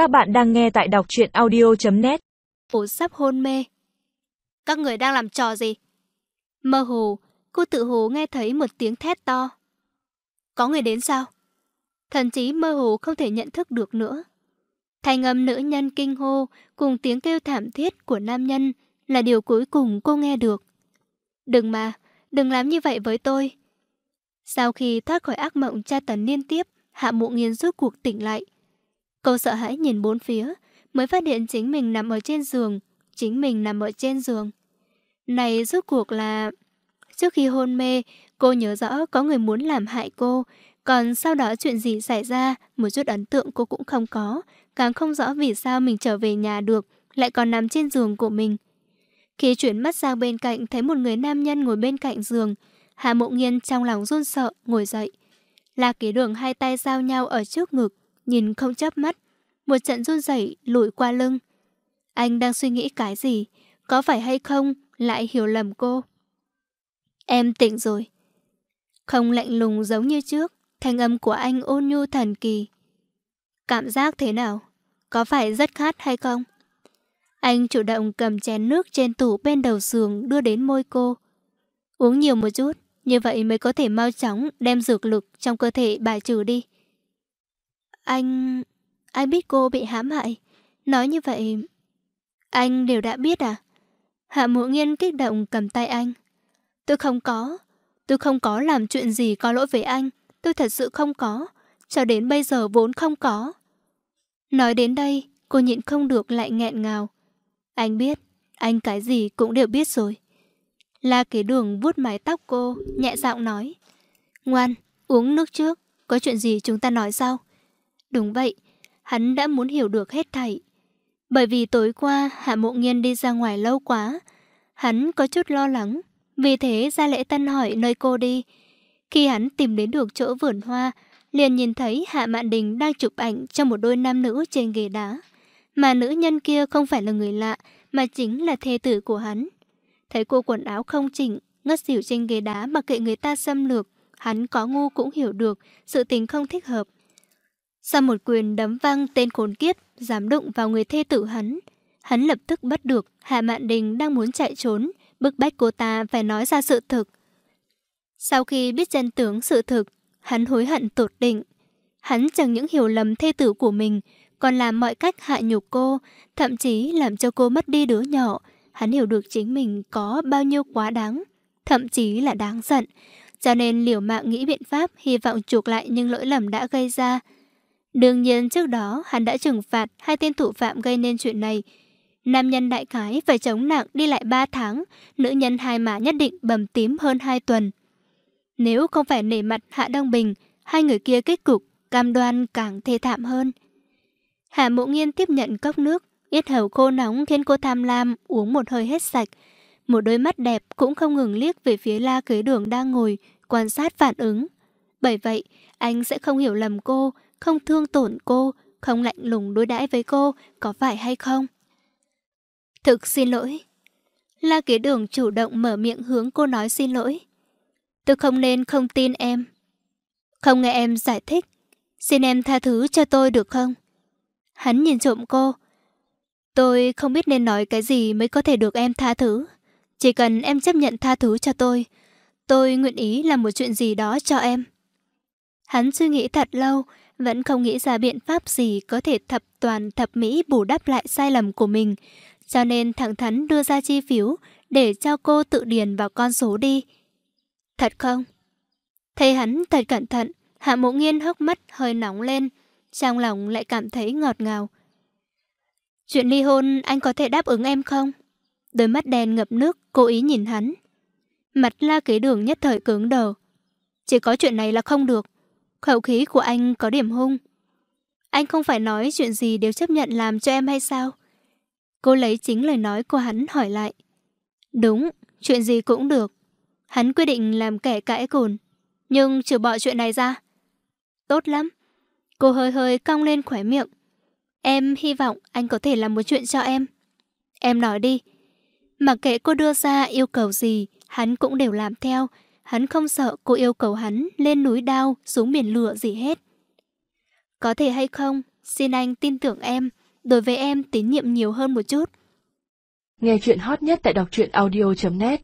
Các bạn đang nghe tại đọc truyện audio.net Ổ sắp hôn mê. Các người đang làm trò gì? Mơ hồ, cô tự hồ nghe thấy một tiếng thét to. Có người đến sao? Thần chí mơ hồ không thể nhận thức được nữa. Thành âm nữ nhân kinh hô cùng tiếng kêu thảm thiết của nam nhân là điều cuối cùng cô nghe được. Đừng mà, đừng làm như vậy với tôi. Sau khi thoát khỏi ác mộng tra tấn liên tiếp, Hạ Mụ Nghiên rút cuộc tỉnh lại. Cô sợ hãi nhìn bốn phía, mới phát hiện chính mình nằm ở trên giường, chính mình nằm ở trên giường. Này rốt cuộc là... Trước khi hôn mê, cô nhớ rõ có người muốn làm hại cô, còn sau đó chuyện gì xảy ra, một chút ấn tượng cô cũng không có, càng không rõ vì sao mình trở về nhà được, lại còn nằm trên giường của mình. Khi chuyển mắt sang bên cạnh thấy một người nam nhân ngồi bên cạnh giường, Hà Mộ Nghiên trong lòng run sợ, ngồi dậy. là Kế Đường hai tay giao nhau ở trước ngực, nhìn không chớp mắt, một trận run rẩy lùi qua lưng. Anh đang suy nghĩ cái gì? Có phải hay không lại hiểu lầm cô? Em tỉnh rồi. Không lạnh lùng giống như trước, thanh âm của anh ôn nhu thần kỳ. Cảm giác thế nào? Có phải rất khát hay không? Anh chủ động cầm chén nước trên tủ bên đầu giường đưa đến môi cô. Uống nhiều một chút, như vậy mới có thể mau chóng đem dược lực trong cơ thể bài trừ đi. Anh... anh biết cô bị hãm hại. Nói như vậy... Anh đều đã biết à? Hạ mộ nghiên kích động cầm tay anh. Tôi không có. Tôi không có làm chuyện gì có lỗi với anh. Tôi thật sự không có. Cho đến bây giờ vốn không có. Nói đến đây, cô nhịn không được lại nghẹn ngào. Anh biết, anh cái gì cũng đều biết rồi. La kế đường vuốt mái tóc cô, nhẹ giọng nói. Ngoan, uống nước trước, có chuyện gì chúng ta nói sau. Đúng vậy, hắn đã muốn hiểu được hết thảy. Bởi vì tối qua Hạ Mộ Nghiên đi ra ngoài lâu quá, hắn có chút lo lắng, vì thế ra lễ tân hỏi nơi cô đi. Khi hắn tìm đến được chỗ vườn hoa, liền nhìn thấy Hạ Mạn Đình đang chụp ảnh cho một đôi nam nữ trên ghế đá. Mà nữ nhân kia không phải là người lạ, mà chính là thê tử của hắn. Thấy cô quần áo không chỉnh, ngất xỉu trên ghế đá mà kệ người ta xâm lược, hắn có ngu cũng hiểu được sự tình không thích hợp. Sau một quyền đấm văng tên khốn kiếp, dám đụng vào người thê tử hắn. Hắn lập tức bắt được Hạ Mạn Đình đang muốn chạy trốn, bức bách cô ta phải nói ra sự thực. Sau khi biết chân tướng sự thực, hắn hối hận tột đỉnh. Hắn chẳng những hiểu lầm thê tử của mình, còn làm mọi cách hạ nhục cô, thậm chí làm cho cô mất đi đứa nhỏ. Hắn hiểu được chính mình có bao nhiêu quá đáng, thậm chí là đáng giận. Cho nên liều mạng nghĩ biện pháp hy vọng chuộc lại những lỗi lầm đã gây ra. Đương nhiên trước đó hắn đã trừng phạt hai tên thủ phạm gây nên chuyện này. Nam nhân đại khái phải chống nặng đi lại 3 tháng, nữ nhân hai mã nhất định bầm tím hơn 2 tuần. Nếu không phải nể mặt Hạ Đông Bình, hai người kia kết cục cam đoan càng thê thảm hơn. Hạ Mộ Nghiên tiếp nhận cốc nước, yết hầu khô nóng khiến cô tham lam uống một hơi hết sạch. Một đôi mắt đẹp cũng không ngừng liếc về phía la kế đường đang ngồi, quan sát phản ứng. Bởi vậy, anh sẽ không hiểu lầm cô, không thương tổn cô, không lạnh lùng đối đãi với cô, có phải hay không? Thực xin lỗi. La kế đường chủ động mở miệng hướng cô nói xin lỗi. Tôi không nên không tin em. Không nghe em giải thích. Xin em tha thứ cho tôi được không? Hắn nhìn trộm cô. Tôi không biết nên nói cái gì mới có thể được em tha thứ. Chỉ cần em chấp nhận tha thứ cho tôi, tôi nguyện ý làm một chuyện gì đó cho em. Hắn suy nghĩ thật lâu, vẫn không nghĩ ra biện pháp gì có thể thập toàn thập mỹ bù đắp lại sai lầm của mình, cho nên thẳng thắn đưa ra chi phiếu để cho cô tự điền vào con số đi. Thật không? Thấy hắn thật cẩn thận, Hạ Mộ Nghiên hốc mắt hơi nóng lên, trong lòng lại cảm thấy ngọt ngào. Chuyện ly hôn anh có thể đáp ứng em không? Đôi mắt đen ngập nước, cố ý nhìn hắn. Mặt la kế đường nhất thời cứng đờ. Chỉ có chuyện này là không được. Khẩu khí của anh có điểm hung. Anh không phải nói chuyện gì đều chấp nhận làm cho em hay sao? Cô lấy chính lời nói của hắn hỏi lại. Đúng, chuyện gì cũng được. Hắn quyết định làm kẻ cãi cồn. Nhưng trừ bỏ chuyện này ra. Tốt lắm. Cô hơi hơi cong lên khỏe miệng. Em hy vọng anh có thể làm một chuyện cho em. Em nói đi. Mặc kệ cô đưa ra yêu cầu gì, hắn cũng đều làm theo. Hắn không sợ cô yêu cầu hắn lên núi đao, xuống biển lửa gì hết. Có thể hay không, Xin anh tin tưởng em, đối với em tín nhiệm nhiều hơn một chút. Nghe chuyện hot nhất tại đọc truyện audio.net